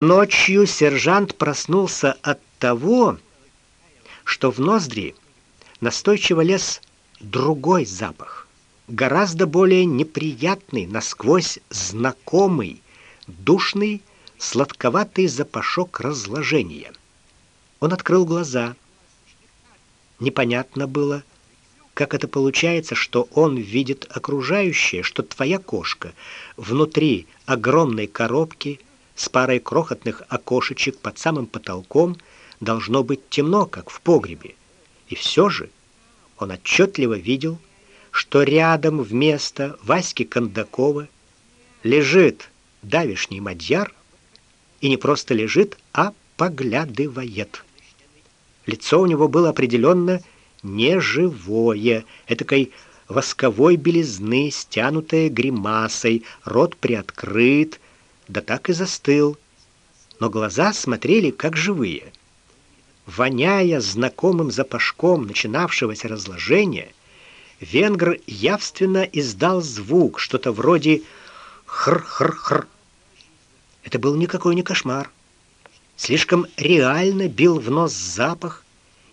Ночью сержант проснулся от того, что в ноздри настойчиво лез другой запах, гораздо более неприятный, насквозь знакомый, душный, сладковатый запашок разложения. Он открыл глаза. Непонятно было, как это получается, что он видит окружающее, что твоя кошка внутри огромной коробки с парой крохотных окошечек под самым потолком должно быть темно, как в погребе. И все же он отчетливо видел, что рядом вместо Васьки Кондакова лежит давишний мадьяр, и не просто лежит, а поглядывает. Лицо у него было определенно неживое, этакой восковой белизны, стянутое гримасой, рот приоткрыт, да так и застыл, но глаза смотрели как живые. Воняя знакомым запашком начинавшегося разложения, венгр явственно издал звук, что-то вроде хр-хр-хр. Это был никакой не кошмар. Слишком реально бил в нос запах,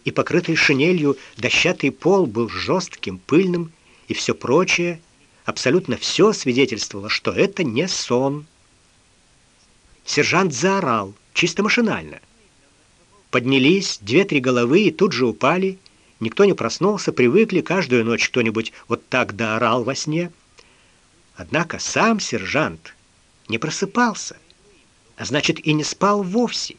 и покрытый шинелью дощатый пол был жестким, пыльным, и все прочее, абсолютно все свидетельствовало, что это не сон. Сержант заорал, чисто машинально. Поднялись две-три головы и тут же упали. Никто не проснулся, привыкли, каждую ночь кто-нибудь вот так доорал во сне. Однако сам сержант не просыпался, а значит и не спал вовсе.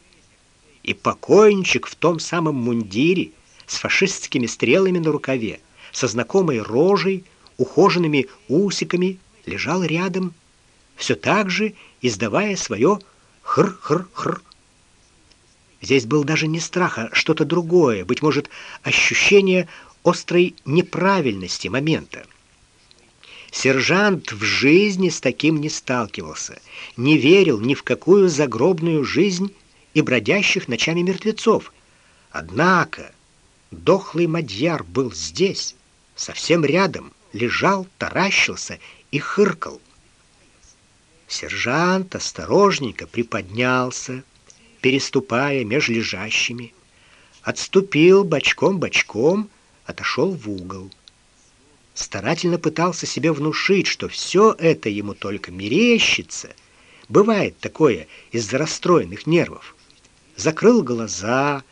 И покойничек в том самом мундире с фашистскими стрелами на рукаве, со знакомой рожей, ухоженными усиками лежал рядом, все так же издавая свое хр-хр-хр. Здесь был даже не страх, а что-то другое, быть может, ощущение острой неправильности момента. Сержант в жизни с таким не сталкивался, не верил ни в какую загробную жизнь и бродящих ночами мертвецов. Однако дохлый мадьяр был здесь, совсем рядом, лежал, таращился и хыркал. Сержант осторожненько приподнялся, переступая меж лежащими, отступил бочком-бочком, отошел в угол. Старательно пытался себе внушить, что все это ему только мерещится. Бывает такое из-за расстроенных нервов. Закрыл глаза,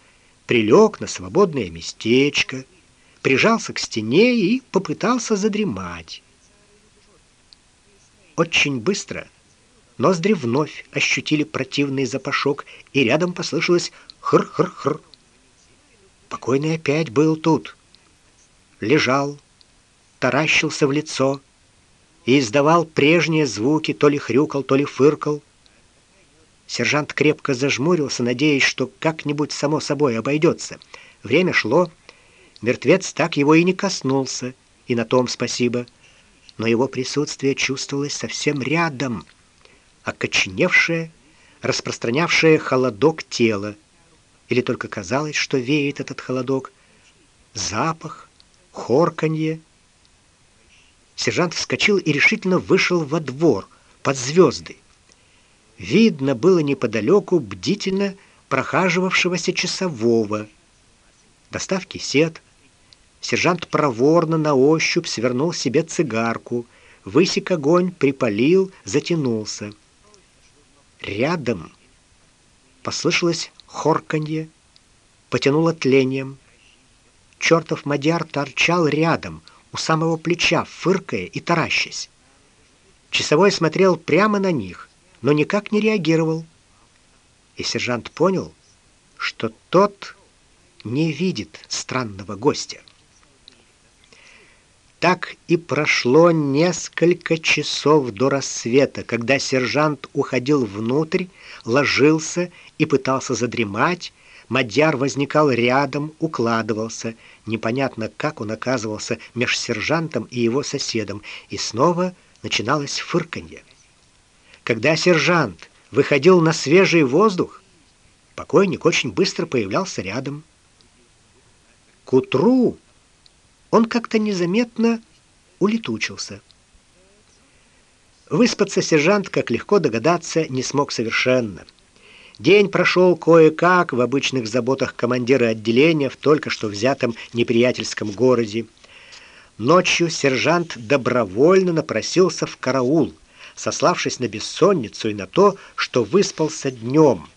прилег на свободное местечко, прижался к стене и попытался задремать. Очень быстро Ноздри вновь ощутили противный запашок, и рядом послышалось хр-хр-хр. Покойный опять был тут. Лежал, таращился в лицо и издавал прежние звуки, то ли хрюкал, то ли фыркал. Сержант крепко зажмурился, надеясь, что как-нибудь само собой обойдется. Время шло, мертвец так его и не коснулся, и на том спасибо. Но его присутствие чувствовалось совсем рядом — окоченевшее, распространявшее холодок тела. Или только казалось, что веет этот холодок. Запах, хорканье. Сержант вскочил и решительно вышел во двор, под звезды. Видно было неподалеку бдительно прохаживавшегося часового. Достав кисет, сержант проворно на ощупь свернул себе цигарку, высек огонь, припалил, затянулся. Рядом послышалось хорканье, потянуло тлением. Чертов мадьяр торчал рядом, у самого плеча, фыркая и таращась. Часовой смотрел прямо на них, но никак не реагировал. И сержант понял, что тот не видит странного гостя. Так и прошло несколько часов до рассвета, когда сержант уходил внутрь, ложился и пытался задремать. Мадьяр возникал рядом, укладывался. Непонятно, как он оказывался меж сержантом и его соседом, и снова начиналось фырканье. Когда сержант выходил на свежий воздух, покойник очень быстро появлялся рядом. К утру он как-то незаметно улетучился. Выспаться сержант, как легко догадаться, не смог совершенно. День прошел кое-как в обычных заботах командира отделения в только что взятом неприятельском городе. Ночью сержант добровольно напросился в караул, сославшись на бессонницу и на то, что выспался днем.